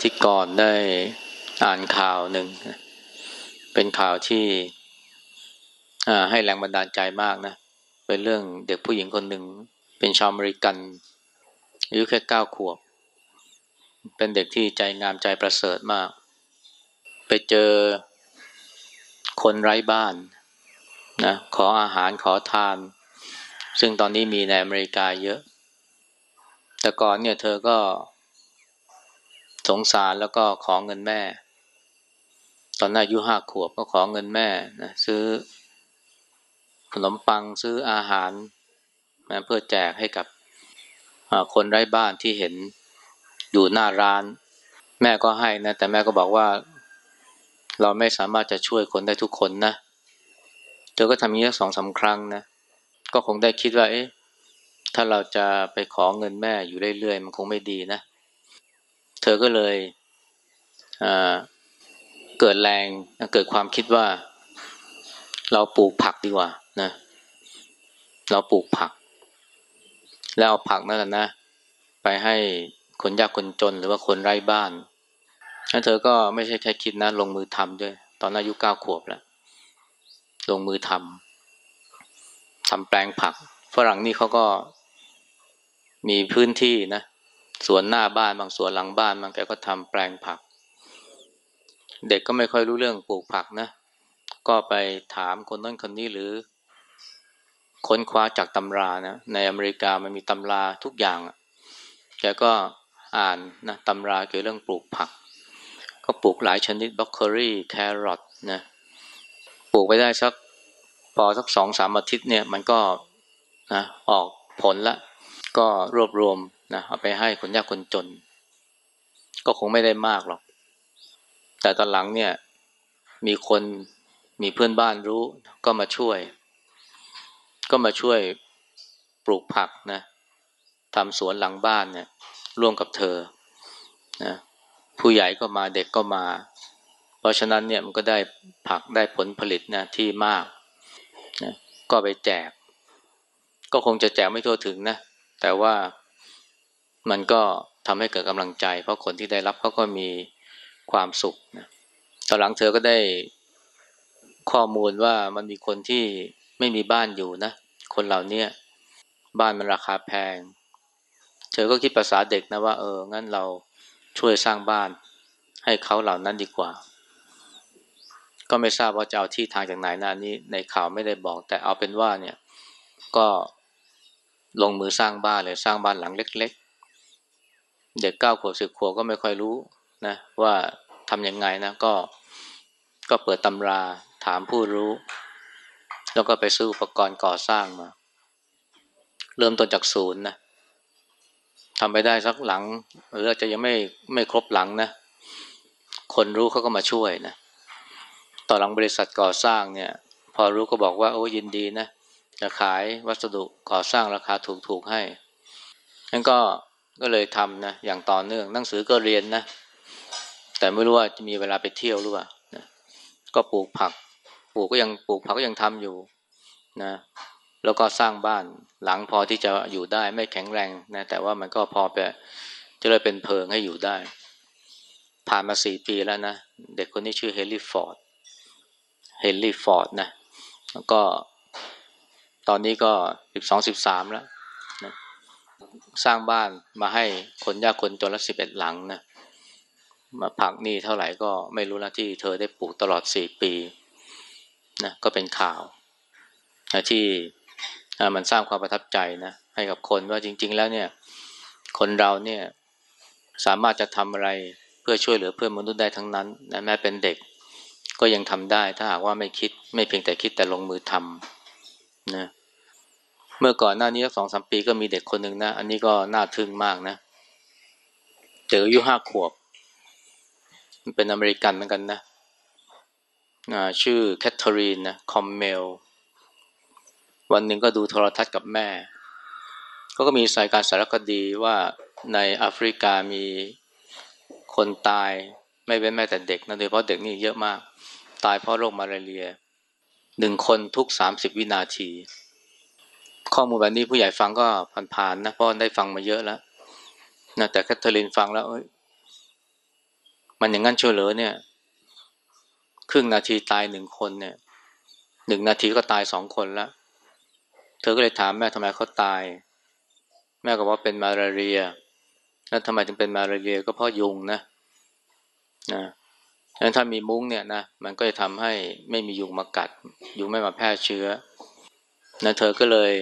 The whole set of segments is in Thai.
เมื่อที่ก่อนได้อ่านข่าวหนึ่ง เป็นข่าวที่ให้แรงบันดาลใจมากนะ เป็นเรื่องเด็กผู้หญิงคนหนึ่ง เป็นชาวอเมริกันอายุแค่เก้าขวบ เป็นเด็กที่ใจงามใจประเสริฐมาก ไปเจอคนไร้บ้านนะขออาหารขอทาน ซึ่งตอนนี้มีในอเมริกาเยอะ แต่ก่อนเนี่ยเธอก็ สงสารแล้วก็ขอเงินแม่ ตอนอายุห้าขวบก็ขอเงินแม่นะซื้อขนมปังซื้ออาหารนะเพื่อแจกให้กับคนไร้บ้านที่เห็นอยู่หน้าร้าน แม่ก็ให้นะแต่แม่ก็บอกว่า เราไม่สามารถจะช่วยคนได้ทุกคนนะเธอก็ทำอย่างนี้สองสาครั้งนะก็คงได้คิดว่าเอ๊ะถ้าเราจะไปขอเงินแม่อยู่เรื่อยๆมันคงไม่ดีนะ เธอก็เลยเกิดแรงเกิดความคิดว่า เราปลูกผักดีกว่านะเราปลูกผัก แล้วเอาผักนั่นแหละนะ ไปให้คนยากคนจนหรือว่าคนไร้บ้านแล้วเธอก็ไม่ใช่แค่คิดนะลงมือทำด้วย ตอนอายุเก้าขวบแล้วลงมือทำทำแปลงผัก ฝรั่งนี่เขาก็มีพื้นที่นะ สวนหน้าบ้านบางสวนหลังบ้านบางแกก็ทำแปลงผัก เด็กก็ไม่ค่อยรู้เรื่องปลูกผักนะ ก็ไปถามคนนั้นคนนี้หรือ ค้นคว้าจากตำรานะ ในอเมริกามันมีตำราทุกอย่างแกก็อ่านนะตำราเกี่ยวเรื่องปลูกผัก ก็ปลูกหลายชนิดบล็อกเกอรี่แครอทนะปลูกไปได้สักพอสักสองสามอาทิตย์เนี่ย มันก็นะออกผลละ ก็รวบรวมนะเอาไปให้คนยากคนจน ก็คงไม่ได้มากหรอก แต่ตอนหลังเนี่ย มีคนมีเพื่อนบ้านรู้ ก็มาช่วย ก็มาช่วยปลูกผักนะทำสวนหลังบ้านเนี่ย ร่วมกับเธอนะผู้ใหญ่ก็มาเด็กก็มา เพราะฉะนั้นเนี่ยมันก็ได้ผักได้ผลผลิตนะที่มากนะก็ไปแจก ก็คงจะแจกไม่ทั่วถึงนะ แต่ว่ามันก็ทำให้เกิดกำลังใจ เพราะคนที่ได้รับเขาก็มีความสุขนะตอนหลังเธอก็ได้ข้อมูลว่ามันมีคนที่ไม่มีบ้านอยู่นะ คนเหล่านี้บ้านมันราคาแพง เธอก็คิดภาษาเด็กนะว่า เออ งั้นเราช่วยสร้างบ้าน ให้เขาเหล่านั้นดีกว่า ก็ไม่ทราบว่าจะเอาที่ทางจากไหนนะนี้ในข่าวไม่ได้บอก แต่เอาเป็นว่าเนี่ย ก็ ลงมือสร้างบ้านเลยสร้างบ้านหลังเล็กเด็กเก้าขวบสิบขวบก็ไม่ค่อยรู้นะว่าทำยังไงนะก็ก็เปิดตำราถามผู้รู้ แล้วก็ไปซื้ออุปกรณ์ก่อสร้างมา เริ่มต้นจากศูนย์นะทำไปได้สักหลังหรืออาจจะยังไม่ไม่ครบหลังนะ คนรู้เขาก็มาช่วยนะต่อหลังบริษัทก่อสร้างเนี่ย พอรู้ก็บอกว่าโอ้ยินดีนะ จะขายวัสดุก่อสร้างราคาถูกๆให้งั้นก็ก็เลยทำนะอย่างต่อเนื่องหนังสือก็เรียนนะ แต่ไม่รู้ว่าจะมีเวลาไปเที่ยวหรือเปล่านะก็ปลูกผัก ปลูกก็ยังปลูกผักก็ยังทำอยู่นะ แล้วก็สร้างบ้านหลังพอที่จะอยู่ได้ไม่แข็งแรงนะแต่ว่ามันก็พอไปจะเลยเป็นเพิงให้อยู่ได้ ผ่านมาสี่ปีแล้วนะ เด็กคนนี้ชื่อเฮนรี่ฟอร์ดเฮนรี่ฟอร์ดนะแล้วก็ ตอนนี้ก็สิบสองสิบสามแล้วสร้างบ้านมาให้คนยากคนจนละสิบเอ็ดหลังนะมาผักนี่เท่าไหร่ก็ไม่รู้นะที่เธอได้ปลูกตลอดสี่ปีนะก็เป็นข่าวนะที่มันสร้างความประทับใจนะให้กับคนว่าจริง ๆ แล้วเนี่ย คนเราเนี่ยสามารถจะทำอะไรเพื่อช่วยเหลือเพื่อนมนุษย์ได้ทั้งนั้นนะแม้เป็นเด็กก็ยังทำได้ถ้าหากว่าไม่คิดไม่เพียงแต่คิดแต่ลงมือทำ นะเมื่อก่อนหน้านี้สองสามปีก็มีเด็กคนหนึ่งนะ อันนี้ก็น่าทึ่งมากนะ เจออายุห้าขวบ มันเป็นอเมริกันเหมือนกันนะชื่อแคทเธอรีนนะคอมเมล วันหนึ่งก็ดูโทรทัศน์กับแม่ ก็ก็มีสายการสารคดีว่าในแอฟริกามีคนตายไม่เป็นแม้แต่เด็กนะโดยเฉพาะเด็กนี่เยอะมาก ตายเพราะโรคมาลาเรีย หนึ่งคนทุกสามสิบวินาที ข้อมูลแบบนี้ผู้ใหญ่ฟังก็ผ่านๆนะเพราะได้ฟังมาเยอะแล้วนะแต่แคทเธอรีนฟังแล้วมันอย่างนั้นเชียวเหรอเนี่ย ครึ่งนาทีตายหนึ่งคนเนี่ยหนึ่งนาทีก็ตายสองคนแล้ว เธอก็เลยถามแม่ทำไมเขาตาย แม่ก็บอกเป็นมาลาเรีย แล้วทำไมถึงเป็นมาลาเรียก็เพราะยุงนะนะ ดังนั้นถ้ามีมุ้งเนี่ยนะมันก็จะทำให้ไม่มียุงมากัด ยุงไม่มาแพร่เชื้อนะเธอก็เลย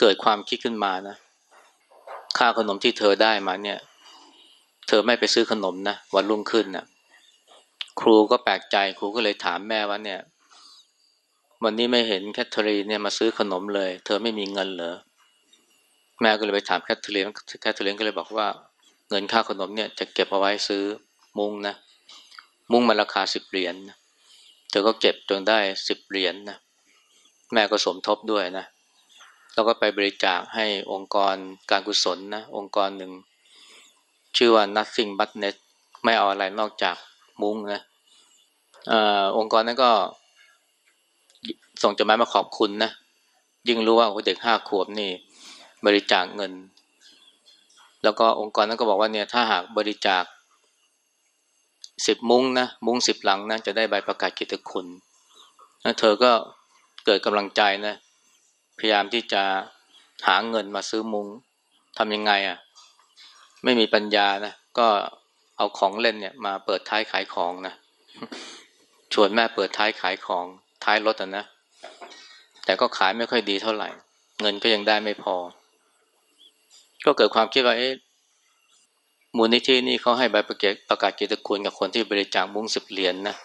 เกิดความคิดขึ้นมานะค่าขนมที่เธอได้มาเนี่ย เธอไม่ไปซื้อขนมนะวันรุ่งขึ้นนะครูก็แปลกใจครูก็เลยถามแม่ว่าเนี่ย วันนี้ไม่เห็นแคทเธอรีนเนี่ยมาซื้อขนมเลย เธอไม่มีเงินเหรอแม่ก็เลยไปถามแคทเธอรีนแคทเธอรีนก็เลยบอกว่า เงินค่าขนมเนี่ยจะเก็บเอาไว้ซื้อมุ้งนะ มุ้งมันราคาสิบเหรียญนะเธอก็เก็บจนได้สิบเหรียญนะแม่ก็สมทบด้วยนะแล้วก็ไปบริจาคให้องค์กรการกุศลนะองค์กรหนึ่ง ชื่อว่า nothing but net ไม่เอาอะไรนอกจากมุ้งนะอองค์กรนั้นก็ ส่งจดหมายมาขอบคุณนะยิ่งรู้ว่าเด็กห้าขวบนี่ บริจาคเงิน แล้วก็องค์กรนั้นก็บอกว่าเนี่ยถ้าหากบริจาค สิบมุ้งนะมุ้งสิบหลังนะจะได้ใบประกาศเกียรติคุณแล้วเธอก็เกิดกำลังใจนะพยายามที่จะหาเงินมาซื้อมุ้งทำยังไงอะ่ะ ไม่มีปัญญานะก็เอาของเล่นเนี่ย มาเปิดท้ายขายของนะชวนแม่เปิดท้ายขายของท้ายรถอะนะแต่ก็ขายไม่ค่อยดีเท่าไหร่ เงินก็ยังได้ไม่พอ ก็เกิดความคิดว่าเอ๊ะ มูลนิธินี่เขาให้ใบประกาศประกาศเกียรติคุณกับคนที่บริจาคมุ้งสิบเหรียญนนะ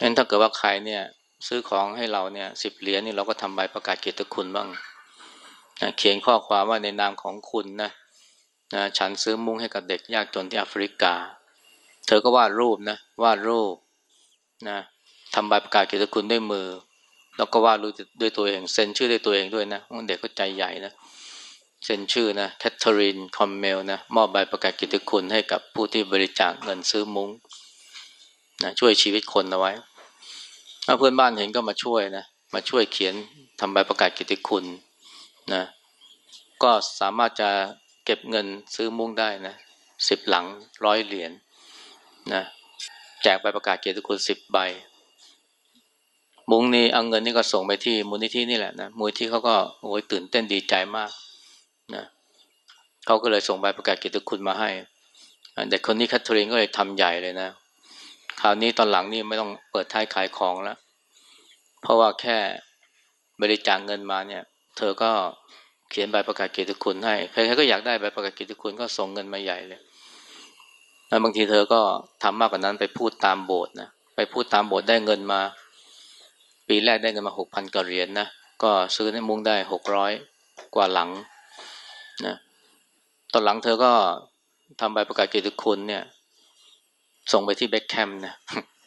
งั้นถ้าเกิดว่าใครเนี่ยซื้อของให้เราเนี่ยสิบเหรียญนี่เราก็ทำใบประกาศเกียรติคุณบ้างนะเขียนข้อความว่าในนามของคุณนะนะฉันซื้อมุ้งให้กับเด็กยากจนที่แอฟริกา เธอก็วาดรูปนะวาดรูปนะทำใบประกาศเกียรติคุณด้วยมือ แล้วก็วาดรูปด้วยตัวเองเซ็นชื่อด้วยตัวเองด้วยนะเด็กก็ใจใหญ่นะ เซ็นชื่อนะแคทเธอรีนคอมเมลนะมอบใบประกาศกิตติคุณให้กับผู้ที่บริจาคเงินซื้อมุ้งนะช่วยชีวิตคนเอาไว้ถ้าเพื่อนบ้านเห็นก็มาช่วยนะมาช่วยเขียนทำใบประกาศกิตติคุณนะก็สามารถจะเก็บเงินซื้อมุ้งได้นะสิบหลังร้อยเหรียญนะแจกใบประกาศเกียรติคุณสิบใบ มุ้งนี่เอาเงินนี่ก็ส่งไปที่มูลนิธินี่แหละนะมูลนิธิเขาก็โอ้ยตื่นเต้นดีใจมาก เขาก็เลยส่งใบประกาศเกียรติคุณมาให้เด็กคนนี้แคทเธอรีนก็เลยทำใหญ่เลยนะ คราวนี้ตอนหลังนี่ไม่ต้องเปิดท้ายขายของแล้ว เพราะว่าแค่บริจาคเงินมาเนี่ย เธอก็เขียนใบประกาศเกียรติคุณให้ ใครๆก็อยากได้ใบประกาศเกียรติคุณก็ส่งเงินมาใหญ่เลยแล้วบางทีเธอก็ทำมากกว่านั้นไปพูดตามโบสถ์นะ ไปพูดตามโบสถ์ได้เงินมา ปีแรกได้เงินมาหกพันกว่าเหรียญนนะก็ซื้อในมุ้งได้หกร้อยกว่าหลังนะ ตอนหลังเธอก็ทำใบประกาศเกียรติคุณเนี่ย ส่งไปที่เบคแคมนะ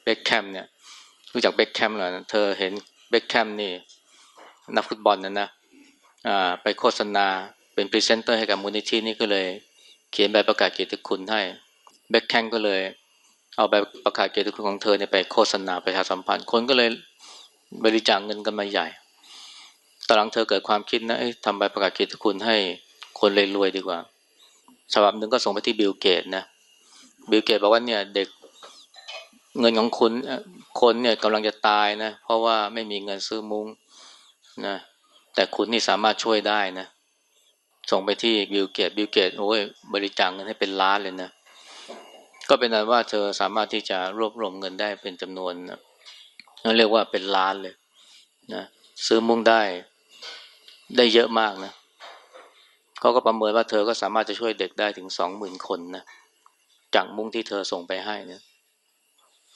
เบคแคมเนี่ยรู้จักเบคแคมเหรอเธอเห็นเบคแคมนี่ นักฟุตบอลนะนะไปโฆษณาเป็นพรีเซนเตอร์ให้กับมูลนิธินี่ก็เลย เขียนใบประกาศเกียรติคุณให้เบคแคมก็เลย เอาใบประกาศเกียรติคุณของเธอเนี่ยไปโฆษณาประชาสัมพันธ์คนก็เลยบริจาคเงินกันมาใหญ่ตอนหลังเธอเกิดความคิดนะทำใบประกาศเกียรติคุณให้คนรวยๆดีกว่า ฉบับหนึ่งก็ส่งไปที่บิลเกตนะบิลเกตบอกว่าเนี่ยเด็กเงินของคุณคนเนี่ยกำลังจะตายนะ เพราะว่าไม่มีเงินซื้อมุ้งนะแต่คุณนี่สามารถช่วยได้นะ ส่งไปที่บิลเกตบิลเกตโอ้ยบริจาคเงินให้เป็นล้านเลยนะ ก็เป็นนั้นว่าเธอสามารถที่จะรวบรวมเงินได้เป็นจำนวนนะเรียกว่าเป็นล้านเลยนะซื้อมุ้งได้ได้เยอะมากนะ เขาก็ประเมินว่าเธอก็สามารถจะช่วยเด็กได้ถึงสองหมื่นคนนะจากมุ้งที่เธอส่งไปให้นะ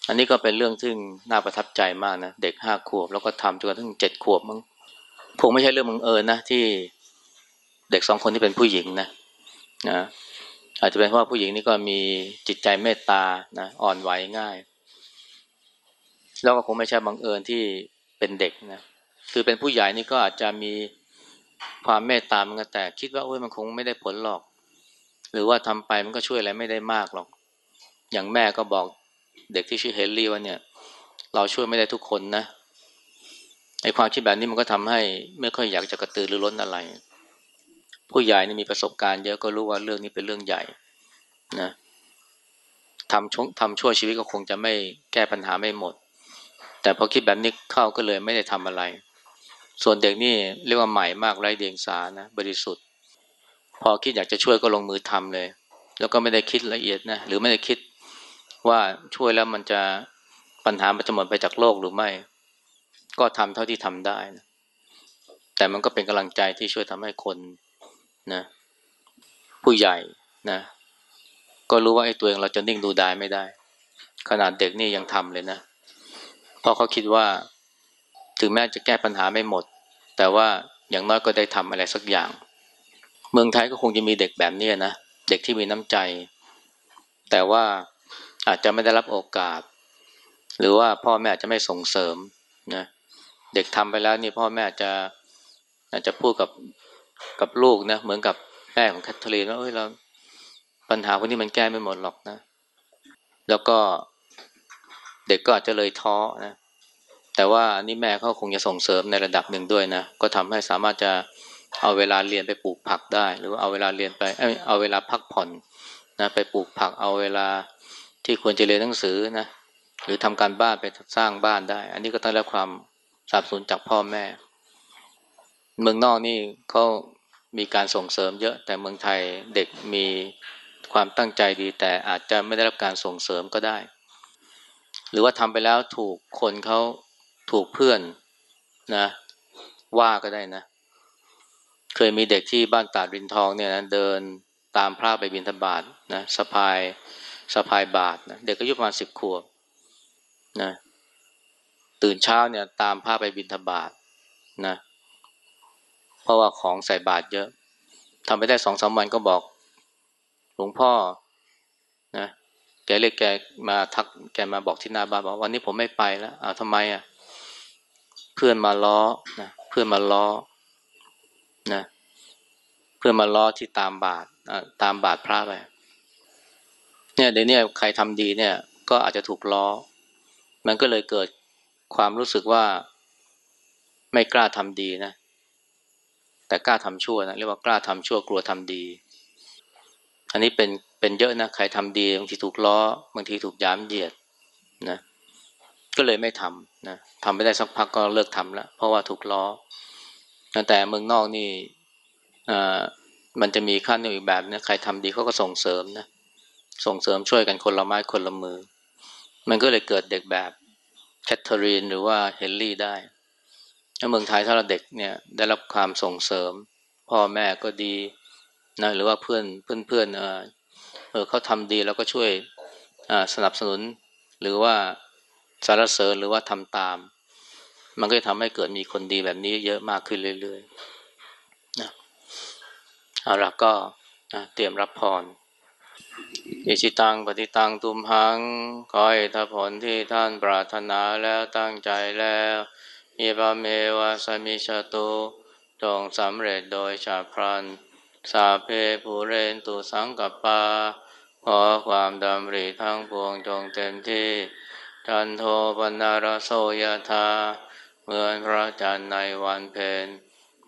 อันนี้ก็เป็นเรื่องที่น่าประทับใจมากนะเด็กห้าขวบ แล้วก็ทำจนกระทั่งเจ็ดขวบมั้งคงไม่ใช่เรื่องบังเอิญนะที่เด็กสองคนที่เป็นผู้หญิงนะนะอาจจะเป็นเพราะผู้หญิงนี่ก็มีจิตใจเมตตานะอ่อนไหวง่าย แล้วก็คงไม่ใช่บังเอิญที่เป็นเด็กนะคือเป็นผู้ใหญ่นี่ก็อาจจะมี ความเมตตามันก็แต่ คิดว่าโอ้ยมันคงไม่ได้ผลหรอก หรือว่าทำไปมันก็ช่วยอะไรไม่ได้มากหรอก อย่างแม่ก็บอกเด็กที่ชื่อเฮนรี่ว่าเนี่ย เราช่วยไม่ได้ทุกคนนะไอ้ความคิดแบบนี้มันก็ทำให้ไม่ค่อยอยากจะกระตือรือร้นอะไร ผู้ใหญ่นี่มีประสบการณ์เยอะก็รู้ว่าเรื่องนี้เป็นเรื่องใหญ่นะทำชทำชั่วชีวิตก็คงจะไม่แก้ปัญหาไม่หมด แต่พอคิดแบบนี้เข้าก็เลยไม่ได้ทำอะไร ส่วนเด็กนี่เรียกว่าใหม่มากไร้เดียงสานะบริสุทธิ์ พอคิดอยากจะช่วยก็ลงมือทำเลย แล้วก็ไม่ได้คิดละเอียดนะหรือไม่ได้คิดว่าช่วยแล้วมันจะปัญหามันจะหมดไปจากโลกหรือไม่ ก็ทำเท่าที่ทำได้นะแต่มันก็เป็นกำลังใจที่ช่วยทำให้คนนะ ผู้ใหญ่นะ ก็รู้ว่าไอ้ตัวเองเราจะนิ่งดูได้ไม่ได้ ขนาดเด็กนี่ยังทำเลยนะเพราะเขาคิดว่า ถึงแม้จะแก้ปัญหาไม่หมด แต่ว่าอย่างน้อยก็ได้ทำอะไรสักอย่าง เมืองไทยก็คงจะมีเด็กแบบนี้นะ เด็กที่มีน้ำใจ แต่ว่าอาจจะไม่ได้รับโอกาส หรือว่าพ่อแม่อาจจะไม่ส่งเสริมนะเด็กทำไปแล้วนี่พ่อแม่จะอาจจะพูดกับกับลูกนะเหมือนกับแม่ของแคทเธอรีนว่าเอ้ยเราปัญหาพวกนี้มันแก้ไม่หมดหรอกนะ แล้วก็เด็กก็อาจจะเลยท้อนะ แต่ว่าอันนี้แม่เขาคงจะส่งเสริมในระดับหนึ่งด้วยนะ ก็ทำให้สามารถจะเอาเวลาเรียนไปปลูกผักได้ หรือว่าเอาเวลาเรียนไปเอาเวลาพักผ่อนนะไปปลูกผักเอาเวลาที่ควรจะเรียนหนังสือนะหรือทำการบ้านไปสร้างบ้านได้ อันนี้ก็ต้องได้ความสนับสนุนจากพ่อแม่ เมืองนอกนี่เขามีการส่งเสริมเยอะ แต่เมืองไทยเด็กมีความตั้งใจดี แต่อาจจะไม่ได้รับการส่งเสริมก็ได้ หรือว่าทำไปแล้วถูกคนเขา ถูกเพื่อนนะ ว่าก็ได้นะ เคยมีเด็กที่บ้านตาดรินทองเนี่ยนะเดินตามพระไปบิณฑบาตนะสะพายสะพายบาทนะเด็กอายุประมาณสิบขวบนะตื่นเช้าเนี่ยตามพระไปบิณฑบาตนะ เพราะว่าของใส่บาตรเยอะทำไปได้สองสามวันก็บอก หลวงพ่อนะแกเรียกแกมาทักแกมาบอกที่หน้าบ้านบอกวันนี้ผมไม่ไปแล้วอ้าวทำไมอะ เพื่อนมาล้อนะเพื่อนมาล้อนะเพื่อนมาล้อที่ตามบาทตามบาทพระไปเนี่ยเดี๋ยวนี้ใครทำดีเนี่ย ก็อาจจะถูกล้อ มันก็เลยเกิดความรู้สึกว่าไม่กล้าทำดีนะ แต่กล้าทำชั่วนะเรียกว่ากล้าทำชั่วกลัวทำดี อันนี้เป็นเป็นเยอะนะใครทำดีบางทีถูกล้อบางทีถูกย้ำเหยียดนะ ก็เลยไม่ทำนะทำไม่ได้สักพักก็เลิกทำแล้ว เพราะว่าถูกล้อ แต่เมืองนอกนี่อ่ามันจะมีขั้นอีกแบบนะใครทำดีเขาก็ส่งเสริมนะส่งเสริมช่วยกันคนละไม้คนละมือ มันก็เลยเกิดเด็กแบบแคทเธอรีนหรือว่าเฮนรี่ได้ในเมืองไทยถ้าเราเด็กเนี่ยได้รับความส่งเสริม พ่อแม่ก็ดีนะหรือว่าเพื่อนเพื่อนเพื่อนเออเออเขาทำดีแล้วก็ช่วยสนับสนุน หรือว่า สารเสริญหรือว่าทำตาม มันก็จะทำให้เกิดมีคนดีแบบนี้เยอะมากขึ้นเรื่อยๆนะเอาละก็นะเตรียมรับพรอิชิตังปฏิตังตุมหังขอให้ทผลที่ท่านปรารถนาแล้วตั้งใจแล้วอิบาเมวะสมิชตุจงสำเร็จโดยชาพรัน สาเพภูเรนตุสังกปา ขอความดำริทั้งปวงจงเต็มที่ จันโทปนารโสยธาเหมือนพระจันทร์ในวันเพ็ญ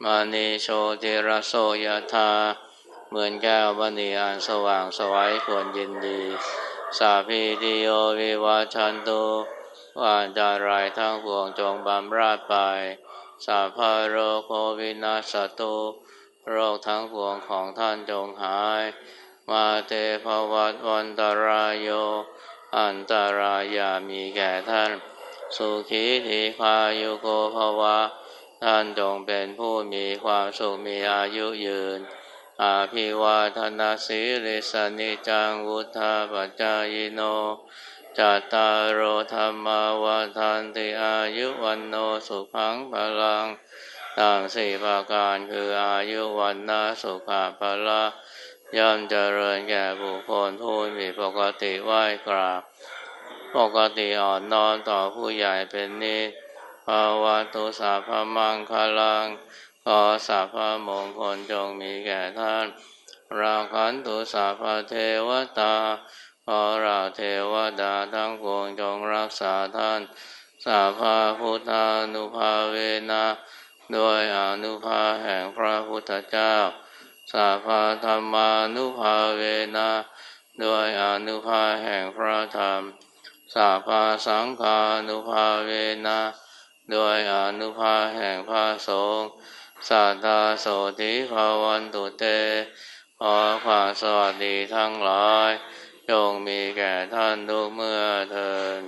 มานีโชติรโสยธาเหมือนแก้วบณีอันสว่างสวัยควรยินดี สาพีติโยวิวาชันตุว่าจารายทั้งปวงจงบำราดไป สาพาโรโควินาสตุโรคทั้งปวงของท่านจงหาย มาเตภวัตวันตรายโย อันตรายามีแก่ท่าน สุขีทีพายุโกภวะ ท่านจงเป็นผู้มีความสุขมีอายุยืน อาภิวาทนาสีลิสนิจังวุธาปจายโนจัตตารโอธรรมาวาทานติอายุวันโนสุขังพลังต่างสี่ประการคืออายุวันนาสุขาพละ ย่อมเจริญแก่บุคคลผู้มีปกติไหวกราบ ปกติอ่อนนอนต่อผู้ใหญ่เป็นนิสภาวะตุสาพมังคลังขอสาพมงคลจงมีแก่ท่าน ราคันตุสาพเทวตาขอราเทวดาทั้งปวงจงรักษาท่าน สาภาพุทธานุภาเวนะโดยอนุภาแห่งพระพุทธเจ้า สาภาธรรมานุภาเวนะด้วยอนุภาแห่งพระธรรมสาภาสังฆานุภาเวนะด้วยอนุภาแห่งพระสงฆ์สัทธาโสติภาวันตุเตขอความสวัสดีทั้งหลายจงมีแก่ท่านทุกเมื่อเทิน